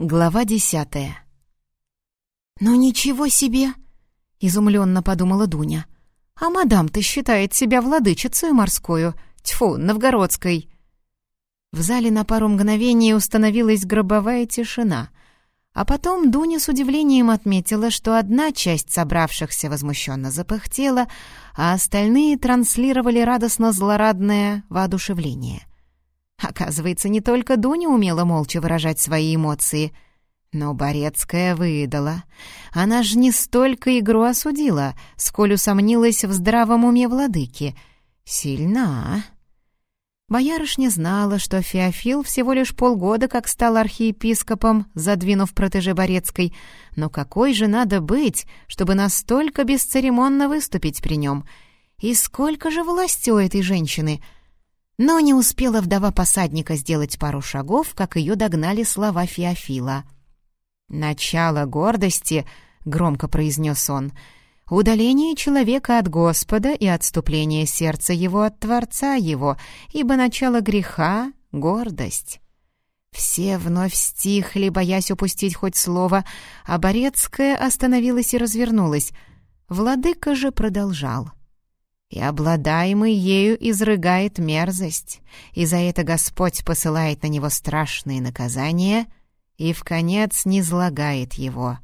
Глава десятая. «Ну ничего себе!» — изумленно подумала Дуня. «А мадам-то считает себя владычицей морскую, тьфу, новгородской!» В зале на пару мгновений установилась гробовая тишина, а потом Дуня с удивлением отметила, что одна часть собравшихся возмущенно запыхтела, а остальные транслировали радостно-злорадное воодушевление. Оказывается, не только Дуня умела молча выражать свои эмоции. Но Борецкая выдала. Она ж не столько игру осудила, сколь усомнилась в здравом уме владыки. Сильна. Боярышня знала, что Феофил всего лишь полгода как стал архиепископом, задвинув протеже Борецкой. Но какой же надо быть, чтобы настолько бесцеремонно выступить при нем? И сколько же власти у этой женщины — но не успела вдова посадника сделать пару шагов, как ее догнали слова Феофила. «Начало гордости», — громко произнес он, — «удаление человека от Господа и отступление сердца его от Творца его, ибо начало греха — гордость». Все вновь стихли, боясь упустить хоть слово, а Борецкая остановилась и развернулась. Владыка же продолжал — и обладаемый ею изрыгает мерзость, и за это Господь посылает на него страшные наказания и в конец низлагает его.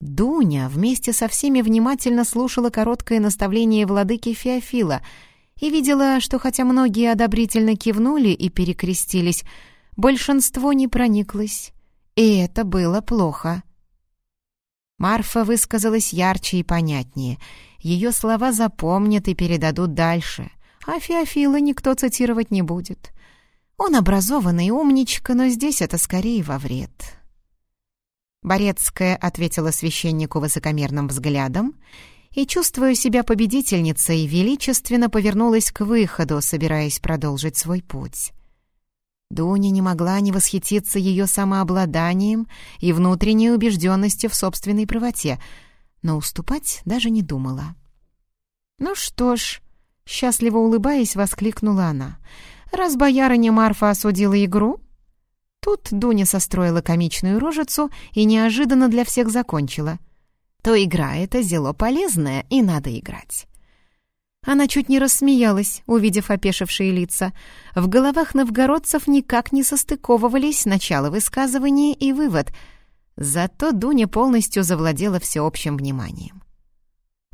Дуня вместе со всеми внимательно слушала короткое наставление владыки Феофила и видела, что хотя многие одобрительно кивнули и перекрестились, большинство не прониклось, и это было плохо. Марфа высказалась ярче и понятнее — ее слова запомнят и передадут дальше, а Феофила никто цитировать не будет. Он образованный умничка, но здесь это скорее во вред. Борецкая ответила священнику высокомерным взглядом и, чувствуя себя победительницей, величественно повернулась к выходу, собираясь продолжить свой путь. Дуня не могла не восхититься ее самообладанием и внутренней убежденностью в собственной правоте — но уступать даже не думала. «Ну что ж», — счастливо улыбаясь, воскликнула она, «раз боярыня Марфа осудила игру...» Тут Дуня состроила комичную рожицу и неожиданно для всех закончила. «То игра эта зело полезная, и надо играть». Она чуть не рассмеялась, увидев опешившие лица. В головах новгородцев никак не состыковывались начало высказывания и вывод — Зато Дуня полностью завладела всеобщим вниманием.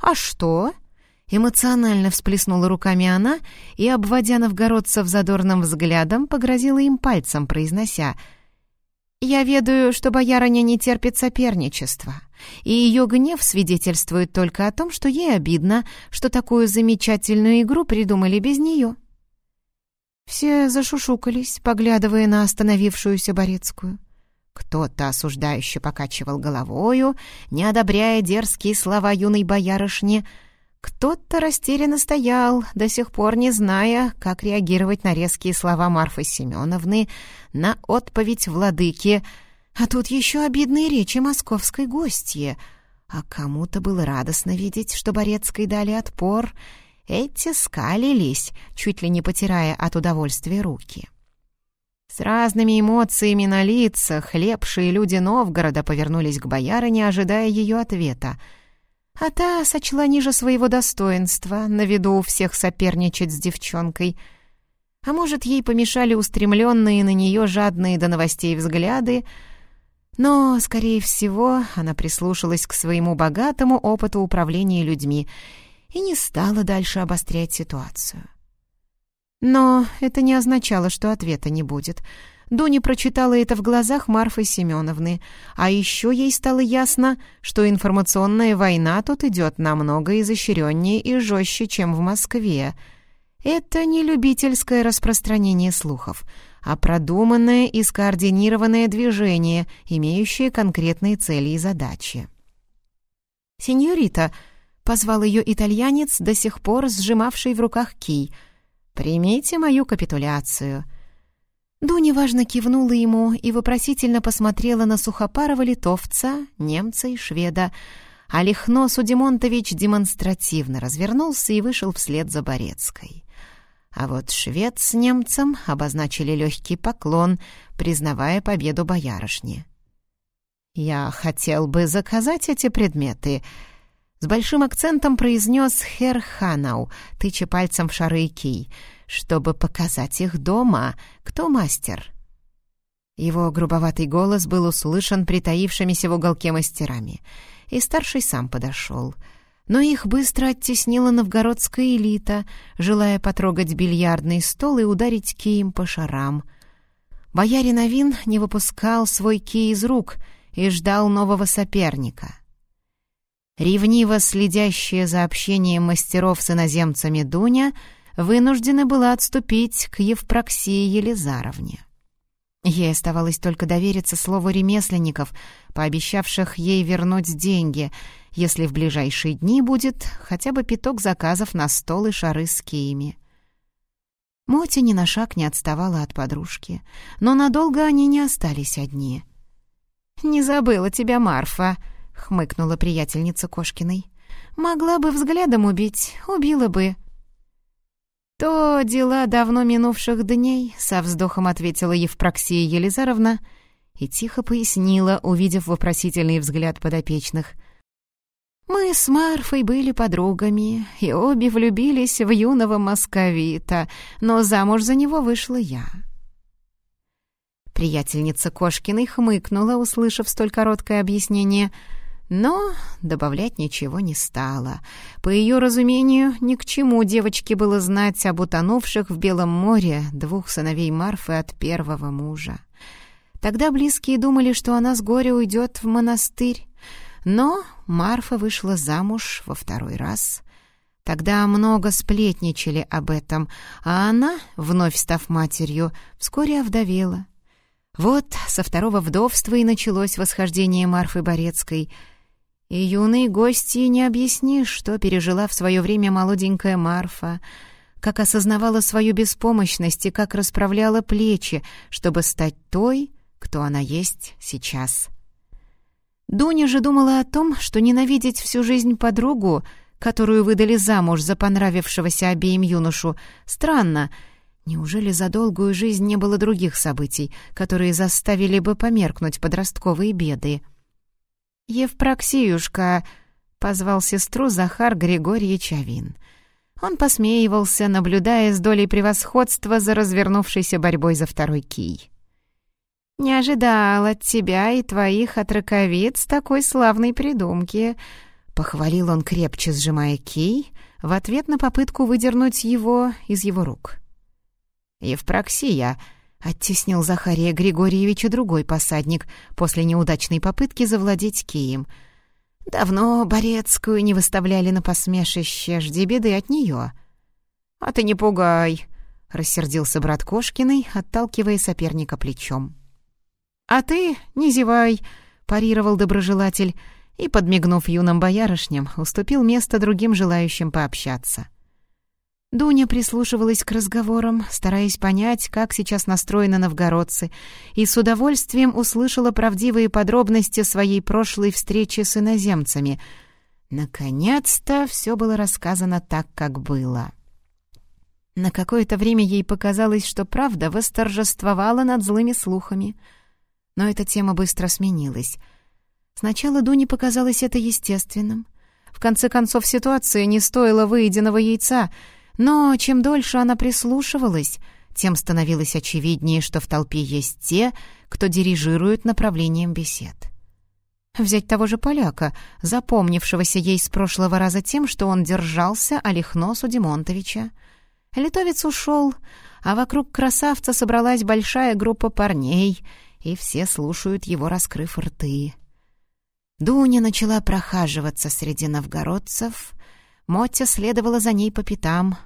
«А что?» — эмоционально всплеснула руками она и, обводя новгородцев задорным взглядом, погрозила им пальцем, произнося «Я ведаю, что боярыня не терпит соперничества, и ее гнев свидетельствует только о том, что ей обидно, что такую замечательную игру придумали без нее». Все зашушукались, поглядывая на остановившуюся Борецкую. Кто-то осуждающе покачивал головою, не одобряя дерзкие слова юной боярышни. Кто-то растерянно стоял, до сих пор не зная, как реагировать на резкие слова Марфы Семеновны, на отповедь владыки. А тут еще обидные речи московской гостьи. А кому-то было радостно видеть, что Борецкой дали отпор. Эти скалились, чуть ли не потирая от удовольствия руки. — с разными эмоциями на лицах лепшие люди Новгорода повернулись к боярине, ожидая ее ответа. А та сочла ниже своего достоинства, на виду у всех соперничать с девчонкой. А может, ей помешали устремленные на нее жадные до новостей взгляды, но, скорее всего, она прислушалась к своему богатому опыту управления людьми и не стала дальше обострять ситуацию. Но это не означало, что ответа не будет. Дуня прочитала это в глазах Марфы Семеновны, а еще ей стало ясно, что информационная война тут идет намного изощреннее и жестче, чем в Москве. Это не любительское распространение слухов, а продуманное и скоординированное движение, имеющее конкретные цели и задачи. «Сеньорита», — позвал ее итальянец, до сих пор сжимавший в руках кий — «Примите мою капитуляцию». Дуня важно кивнула ему и вопросительно посмотрела на сухопарого литовца, немца и шведа, а Лихно Судимонтович демонстративно развернулся и вышел вслед за Борецкой. А вот швед с немцем обозначили легкий поклон, признавая победу боярышни. «Я хотел бы заказать эти предметы», — с большим акцентом произнес Хер Ханау, тыча пальцем в шары и кий, «чтобы показать их дома. Кто мастер?» Его грубоватый голос был услышан притаившимися в уголке мастерами, и старший сам подошел — но их быстро оттеснила новгородская элита, желая потрогать бильярдный стол и ударить кием по шарам. Боярин Авин не выпускал свой кий из рук и ждал нового соперника. Ревниво следящая за общением мастеров с иноземцами Дуня вынуждена была отступить к Евпроксии Елизаровне. Ей оставалось только довериться слову ремесленников, пообещавших ей вернуть деньги — если в ближайшие дни будет хотя бы пяток заказов на стол и шары с киями. Мотя ни на шаг не отставала от подружки, но надолго они не остались одни. «Не забыла тебя, Марфа», — хмыкнула приятельница Кошкиной. «Могла бы взглядом убить, убила бы». «То дела давно минувших дней», — со вздохом ответила Евпроксия Елизаровна и тихо пояснила, увидев вопросительный взгляд подопечных — мы с Марфой были подругами, и обе влюбились в юного московита, но замуж за него вышла я. Приятельница Кошкиной хмыкнула, услышав столь короткое объяснение, но добавлять ничего не стала. По ее разумению, ни к чему девочке было знать об утонувших в Белом море двух сыновей Марфы от первого мужа. Тогда близкие думали, что она с горя уйдет в монастырь, но Марфа вышла замуж во второй раз. Тогда много сплетничали об этом, а она, вновь став матерью, вскоре овдовела. Вот со второго вдовства и началось восхождение Марфы Борецкой. И юные гости не объяснишь, что пережила в свое время молоденькая Марфа, как осознавала свою беспомощность и как расправляла плечи, чтобы стать той, кто она есть сейчас. Дуня же думала о том, что ненавидеть всю жизнь подругу, которую выдали замуж за понравившегося обеим юношу, странно. Неужели за долгую жизнь не было других событий, которые заставили бы померкнуть подростковые беды? «Евпроксиюшка!» — позвал сестру Захар Григорьевич Авин. Он посмеивался, наблюдая с долей превосходства за развернувшейся борьбой за второй кий. «Не ожидал от тебя и твоих отраковиц такой славной придумки», — похвалил он, крепче сжимая кий, в ответ на попытку выдернуть его из его рук. «Евпроксия», — оттеснил Захария Григорьевича другой посадник после неудачной попытки завладеть кием. «Давно Борецкую не выставляли на посмешище, жди беды от нее». «А ты не пугай», — рассердился брат Кошкиной, отталкивая соперника плечом. «А ты не зевай», — парировал доброжелатель и, подмигнув юным боярышням, уступил место другим желающим пообщаться. Дуня прислушивалась к разговорам, стараясь понять, как сейчас настроены новгородцы, и с удовольствием услышала правдивые подробности своей прошлой встречи с иноземцами. Наконец-то все было рассказано так, как было. На какое-то время ей показалось, что правда восторжествовала над злыми слухами — но эта тема быстро сменилась. Сначала Дуне показалось это естественным. В конце концов, ситуация не стоила выеденного яйца, но чем дольше она прислушивалась, тем становилось очевиднее, что в толпе есть те, кто дирижирует направлением бесед. Взять того же поляка, запомнившегося ей с прошлого раза тем, что он держался о Лихносу Димонтовича. Литовец ушел, а вокруг красавца собралась большая группа парней — и все слушают его, раскрыв рты. Дуня начала прохаживаться среди новгородцев, Мотя следовала за ней по пятам.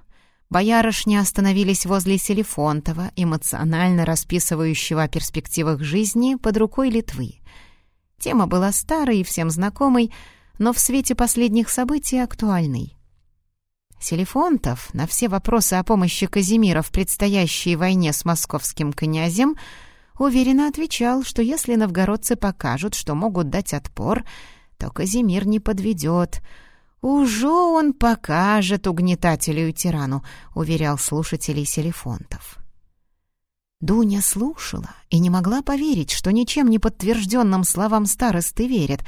Боярышни остановились возле Селифонтова, эмоционально расписывающего о перспективах жизни под рукой Литвы. Тема была старой и всем знакомой, но в свете последних событий актуальной. Селифонтов на все вопросы о помощи Казимира в предстоящей войне с московским князем — уверенно отвечал, что если новгородцы покажут, что могут дать отпор, то Казимир не подведет. «Уже он покажет угнетателю и тирану», — уверял слушателей Селефонтов. Дуня слушала и не могла поверить, что ничем не подтвержденным словам старосты верит.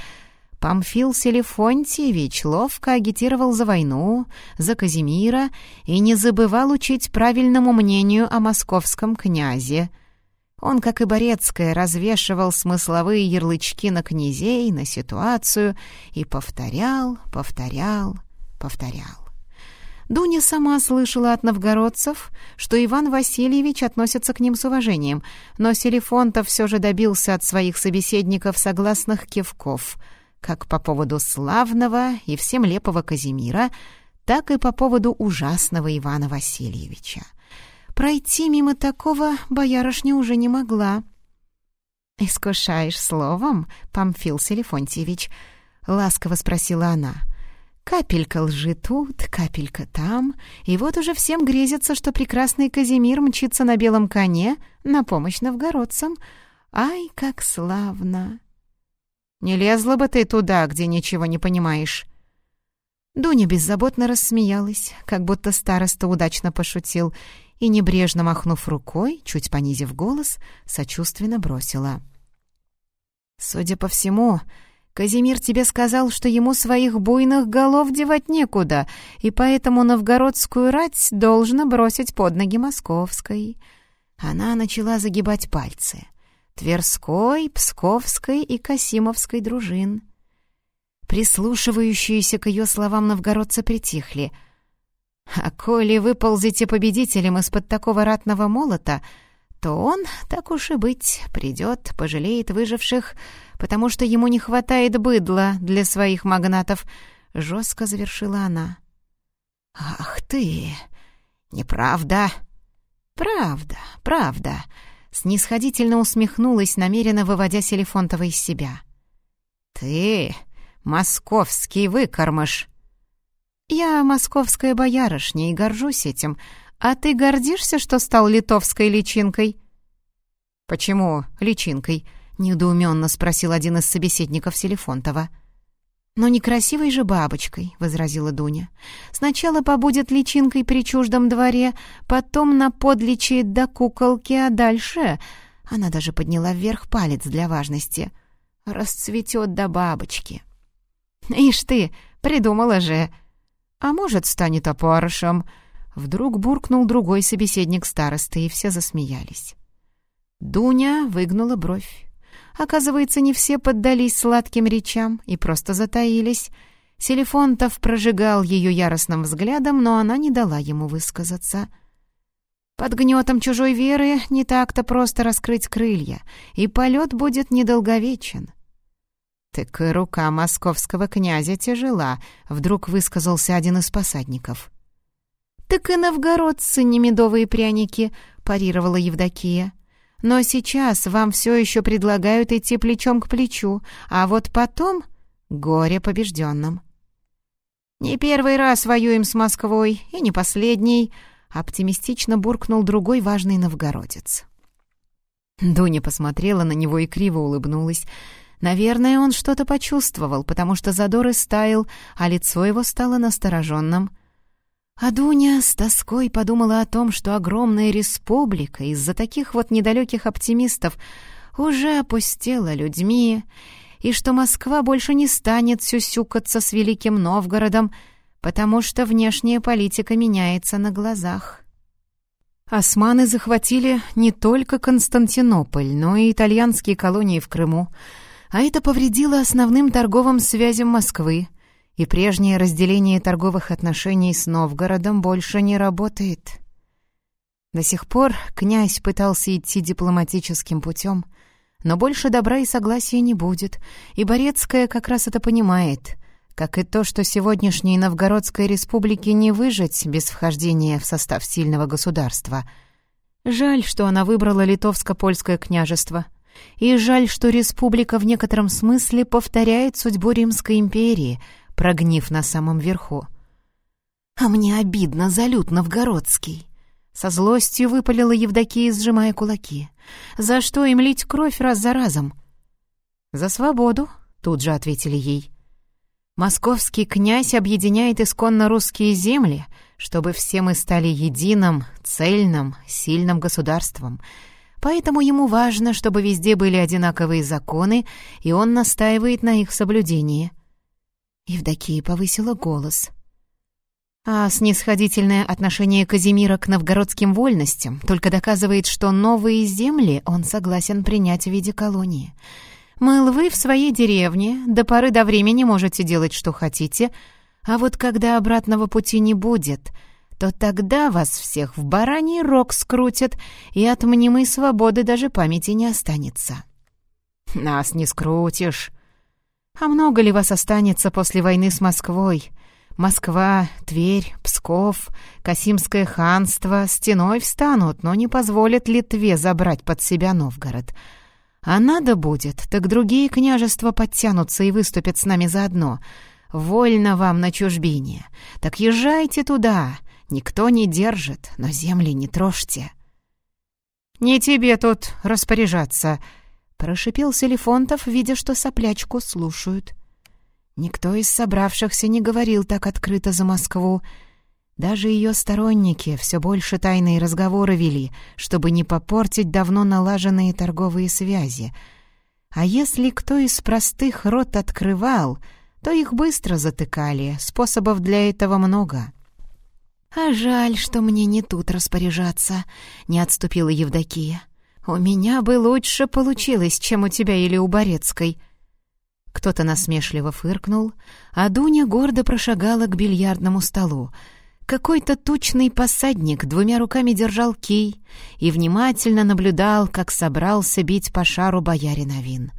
Памфил Селефонтьевич ловко агитировал за войну, за Казимира и не забывал учить правильному мнению о московском князе — он, как и Борецкая, развешивал смысловые ярлычки на князей, на ситуацию и повторял, повторял, повторял. Дуня сама слышала от новгородцев, что Иван Васильевич относится к ним с уважением, но Селефонтов все же добился от своих собеседников согласных кивков, как по поводу славного и всем лепого Казимира, так и по поводу ужасного Ивана Васильевича. Пройти мимо такого боярышня уже не могла. «Искушаешь словом, Памфил Селефонтьевич?» — ласково спросила она. «Капелька лжи тут, капелька там, и вот уже всем грезится, что прекрасный Казимир мчится на белом коне на помощь новгородцам. Ай, как славно!» «Не лезла бы ты туда, где ничего не понимаешь!» Дуня беззаботно рассмеялась, как будто староста удачно пошутил, и, небрежно махнув рукой, чуть понизив голос, сочувственно бросила. «Судя по всему, Казимир тебе сказал, что ему своих буйных голов девать некуда, и поэтому новгородскую рать должна бросить под ноги московской». Она начала загибать пальцы. Тверской, Псковской и Касимовской дружин. Прислушивающиеся к ее словам новгородцы притихли — а коли выползете победителем из-под такого ратного молота, то он, так уж и быть, придет, пожалеет выживших, потому что ему не хватает быдла для своих магнатов», — жестко завершила она. «Ах ты! Неправда!» «Правда, правда!» — снисходительно усмехнулась, намеренно выводя Селефонтова из себя. «Ты, московский выкормыш!» «Я московская боярышня и горжусь этим. А ты гордишься, что стал литовской личинкой?» «Почему личинкой?» — недоуменно спросил один из собеседников Селефонтова. «Но некрасивой же бабочкой», — возразила Дуня. «Сначала побудет личинкой при чуждом дворе, потом наподличает до куколки, а дальше...» Она даже подняла вверх палец для важности. «Расцветет до бабочки». «Ишь ты, придумала же!» А может, станет опарышем?» Вдруг буркнул другой собеседник старосты, и все засмеялись. Дуня выгнула бровь. Оказывается, не все поддались сладким речам и просто затаились. Селефонтов прожигал ее яростным взглядом, но она не дала ему высказаться. Под гнетом чужой веры не так-то просто раскрыть крылья, и полет будет недолговечен. «Так рука московского князя тяжела», — вдруг высказался один из посадников. «Так и новгородцы не медовые пряники», — парировала Евдокия. «Но сейчас вам все еще предлагают идти плечом к плечу, а вот потом — горе побежденным». «Не первый раз воюем с Москвой, и не последний», — оптимистично буркнул другой важный новгородец. Дуня посмотрела на него и криво улыбнулась — Наверное, он что-то почувствовал, потому что задор истаял, а лицо его стало настороженным. А Дуня с тоской подумала о том, что огромная республика из-за таких вот недалеких оптимистов уже опустела людьми, и что Москва больше не станет сюсюкаться с Великим Новгородом, потому что внешняя политика меняется на глазах. Османы захватили не только Константинополь, но и итальянские колонии в Крыму — а это повредило основным торговым связям Москвы, и прежнее разделение торговых отношений с Новгородом больше не работает. До сих пор князь пытался идти дипломатическим путем, но больше добра и согласия не будет, и Борецкая как раз это понимает, как и то, что сегодняшней Новгородской республике не выжить без вхождения в состав сильного государства. Жаль, что она выбрала литовско-польское княжество — и жаль, что республика в некотором смысле повторяет судьбу Римской империи, прогнив на самом верху. «А мне обидно за люд новгородский!» Со злостью выпалила Евдокия, сжимая кулаки. «За что им лить кровь раз за разом?» «За свободу», — тут же ответили ей. Московский князь объединяет исконно русские земли, чтобы все мы стали единым, цельным, сильным государством. Поэтому ему важно, чтобы везде были одинаковые законы, и он настаивает на их соблюдении. Евдокия повысила голос. А снисходительное отношение Казимира к новгородским вольностям только доказывает, что новые земли он согласен принять в виде колонии — Мыл, вы в своей деревне до поры до времени можете делать, что хотите, а вот когда обратного пути не будет, то тогда вас всех в бараний рог скрутят, и от мнимой свободы даже памяти не останется. Нас не скрутишь. А много ли вас останется после войны с Москвой? Москва, Тверь, Псков, Касимское ханство стеной встанут, но не позволят Литве забрать под себя Новгород — а надо будет, так другие княжества подтянутся и выступят с нами заодно. Вольно вам на чужбине. Так езжайте туда. Никто не держит, но земли не трожьте». «Не тебе тут распоряжаться», — прошипел Селифонтов, видя, что соплячку слушают. Никто из собравшихся не говорил так открыто за Москву, — даже ее сторонники все больше тайные разговоры вели, чтобы не попортить давно налаженные торговые связи. А если кто из простых рот открывал, то их быстро затыкали, способов для этого много. «А жаль, что мне не тут распоряжаться», — не отступила Евдокия. «У меня бы лучше получилось, чем у тебя или у Борецкой». Кто-то насмешливо фыркнул, а Дуня гордо прошагала к бильярдному столу — какой-то тучный посадник двумя руками держал кий и внимательно наблюдал, как собрался бить по шару боярин Авин.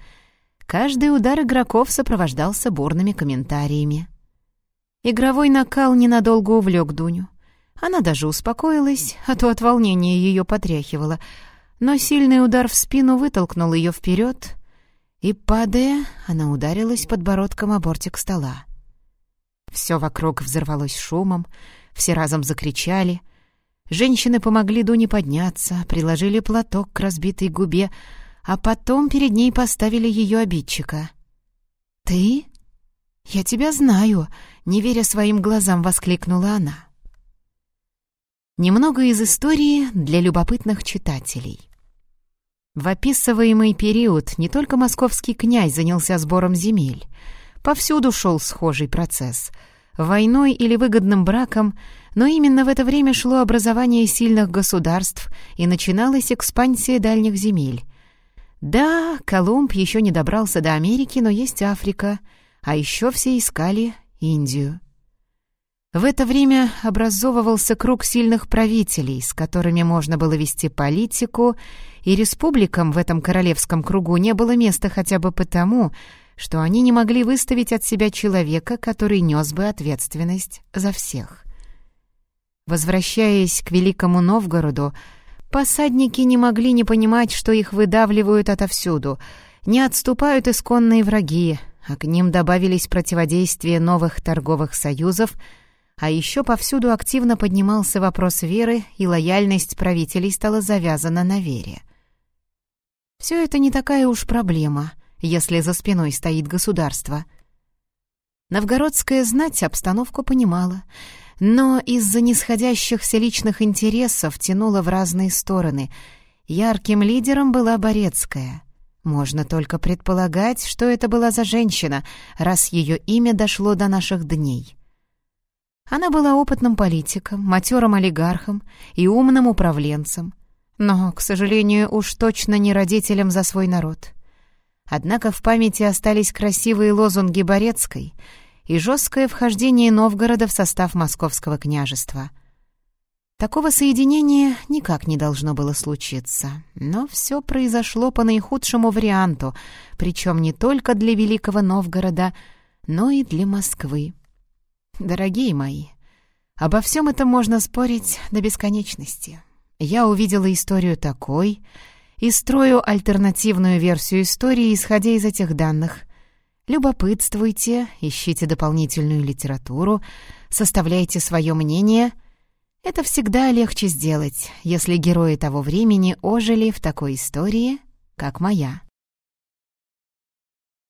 Каждый удар игроков сопровождался бурными комментариями. Игровой накал ненадолго увлек Дуню. Она даже успокоилась, а то от волнения ее потряхивало. Но сильный удар в спину вытолкнул ее вперед, и, падая, она ударилась подбородком о бортик стола. Все вокруг взорвалось шумом, все разом закричали. Женщины помогли Дуне подняться, приложили платок к разбитой губе, а потом перед ней поставили ее обидчика. «Ты? Я тебя знаю!» — не веря своим глазам, воскликнула она. Немного из истории для любопытных читателей. В описываемый период не только московский князь занялся сбором земель. Повсюду шел схожий процесс — войной или выгодным браком, но именно в это время шло образование сильных государств и начиналась экспансия дальних земель. Да, Колумб еще не добрался до Америки, но есть Африка, а еще все искали Индию. В это время образовывался круг сильных правителей, с которыми можно было вести политику, и республикам в этом королевском кругу не было места хотя бы потому, что они не могли выставить от себя человека, который нес бы ответственность за всех. Возвращаясь к Великому Новгороду, посадники не могли не понимать, что их выдавливают отовсюду, не отступают исконные враги, а к ним добавились противодействие новых торговых союзов, а еще повсюду активно поднимался вопрос веры, и лояльность правителей стала завязана на вере. Все это не такая уж проблема — если за спиной стоит государство. Новгородская знать обстановку понимала, но из-за нисходящихся личных интересов тянула в разные стороны. Ярким лидером была Борецкая. Можно только предполагать, что это была за женщина, раз ее имя дошло до наших дней. Она была опытным политиком, матерым олигархом и умным управленцем, но, к сожалению, уж точно не родителем за свой народ. Однако в памяти остались красивые лозунги Борецкой и жесткое вхождение Новгорода в состав Московского княжества. Такого соединения никак не должно было случиться, но все произошло по наихудшему варианту, причем не только для Великого Новгорода, но и для Москвы. Дорогие мои, обо всем этом можно спорить до бесконечности. Я увидела историю такой — и строю альтернативную версию истории, исходя из этих данных. Любопытствуйте, ищите дополнительную литературу, составляйте свое мнение. Это всегда легче сделать, если герои того времени ожили в такой истории, как моя.